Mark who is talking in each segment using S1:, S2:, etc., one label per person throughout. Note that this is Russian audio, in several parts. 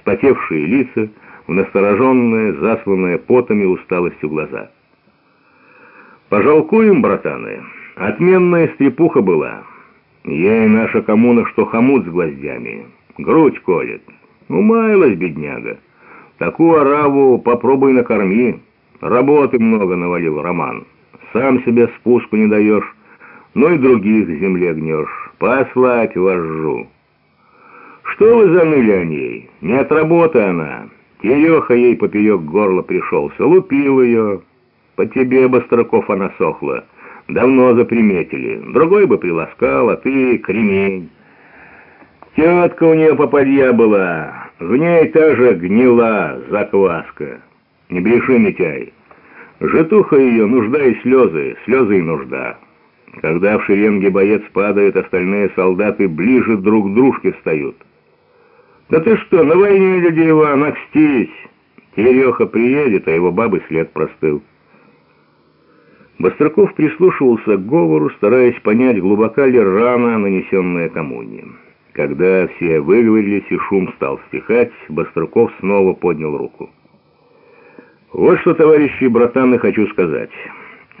S1: вспотевшие лица, в настороженные, засланные потом и усталостью глаза. «Пожалкуем, братаны, отменная стрепуха была. Я и наша коммуна, что хомут с гвоздями, грудь колет. Умаялась, бедняга. Такую ораву попробуй накорми. Работы много навалил Роман. Сам себе спуску не даешь, но и других земле гнешь. Послать вожжу». «Что вы заныли о ней? Не от работы она. Тереха ей поперек горла пришелся, лупил ее. По тебе, Бостраков, она сохла. Давно заприметили. Другой бы приласкал, а ты кремень. Тетка у нее попадья была. В ней та же гнила закваска. Не бреши, Митяй. Житуха ее, нужда и слезы, слезы и нужда. Когда в шеренге боец падает, остальные солдаты ближе друг к дружке встают. «Да ты что, на войне, дядя Иван, окстись! Тереха приедет, а его бабы след простыл». Бастраков прислушивался к говору, стараясь понять, глубока ли рана, нанесенная коммуне. Когда все выговорились и шум стал стихать, Бастраков снова поднял руку. «Вот что, товарищи братаны, хочу сказать.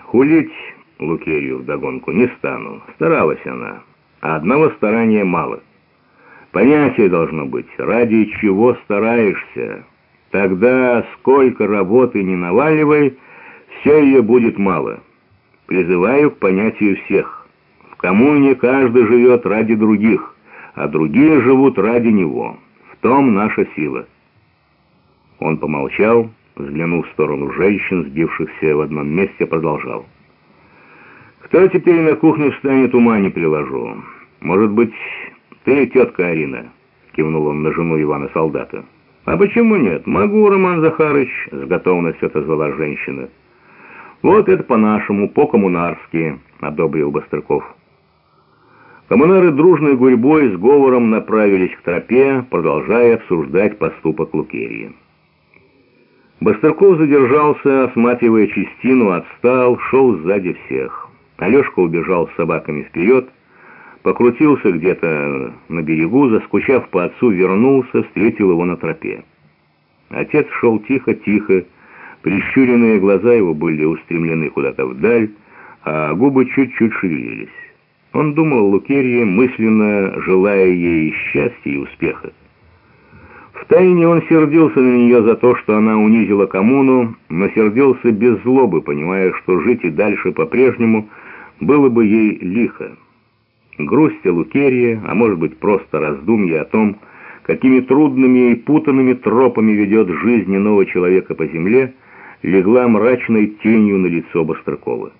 S1: Хулить Лукерью вдогонку не стану. Старалась она, а одного старания мало». Понятие должно быть, ради чего стараешься. Тогда сколько работы не наваливай, все ее будет мало. Призываю к понятию всех. В коммуне каждый живет ради других, а другие живут ради него. В том наша сила. Он помолчал, взглянув в сторону женщин, сбившихся в одном месте, продолжал. «Кто теперь на кухню встанет, ума не приложу. Может быть, «Ты, тетка Арина», — кивнул он на жену Ивана-солдата. «А почему нет? Могу, Роман Захарыч», — с готовностью отозвала женщина. «Вот это по-нашему, по-коммунарски», — одобрил Бострыков. Коммунары дружной гурьбой с говором направились к тропе, продолжая обсуждать поступок Лукерии. Бострыков задержался, осматривая частину, отстал, шел сзади всех. Алешка убежал с собаками вперед, покрутился где-то на берегу, заскучав по отцу, вернулся, встретил его на тропе. Отец шел тихо-тихо, прищуренные глаза его были устремлены куда-то вдаль, а губы чуть-чуть шевелились. Он думал о Лукерье, мысленно желая ей счастья и успеха. Втайне он сердился на нее за то, что она унизила коммуну, но сердился без злобы, понимая, что жить и дальше по-прежнему было бы ей лихо грусть о Лукерии, а может быть просто раздумье о том, какими трудными и путанными тропами ведет жизнь иного человека по земле, легла мрачной тенью на лицо Бостракова.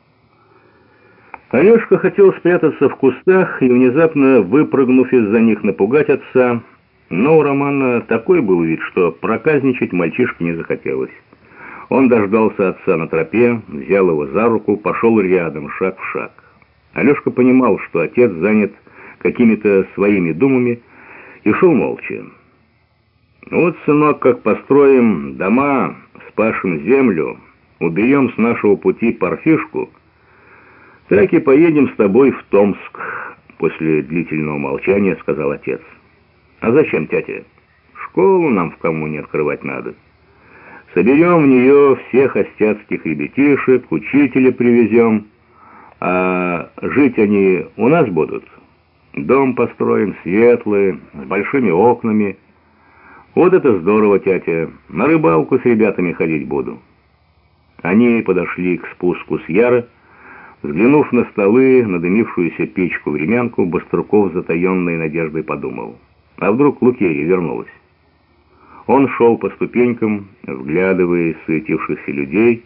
S1: Алешка хотел спрятаться в кустах и, внезапно выпрыгнув из-за них, напугать отца, но у Романа такой был вид, что проказничать мальчишке не захотелось. Он дождался отца на тропе, взял его за руку, пошел рядом, шаг в шаг. Алешка понимал, что отец занят какими-то своими думами, и шел молча. «Вот, сынок, как построим дома, спашем землю, уберем с нашего пути парфишку, так и поедем с тобой в Томск», — после длительного молчания сказал отец. «А зачем, тятя? Школу нам в коммуне открывать надо. Соберем в нее всех остяцких ребятишек, учителя привезем». А жить они у нас будут. Дом построим светлый, с большими окнами. Вот это здорово, тятя. На рыбалку с ребятами ходить буду. Они подошли к спуску с Яра. Взглянув на столы, на дымившуюся печку-времянку, Боструков затаенной надеждой подумал. А вдруг Лукерья вернулась? Он шел по ступенькам, вглядываясь в суетившихся людей,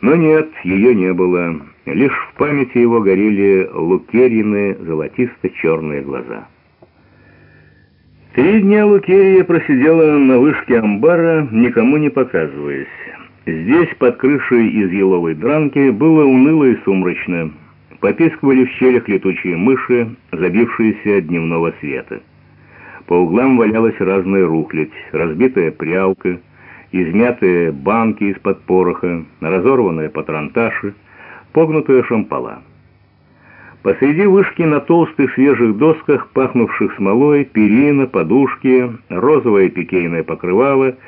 S1: но нет, ее не было. Лишь в памяти его горели Лукерьины золотисто-черные глаза. Три дня Лукерия просидела на вышке амбара, никому не показываясь. Здесь, под крышей из еловой дранки, было уныло и сумрачно. Попискивали в щелях летучие мыши, забившиеся от дневного света. По углам валялась разная рухлядь, разбитая прялка, измятые банки из-под пороха, разорванные патронташи, погнутые шампала. Посреди вышки на толстых свежих досках, пахнувших смолой, перина, подушки, розовое пикейное покрывало —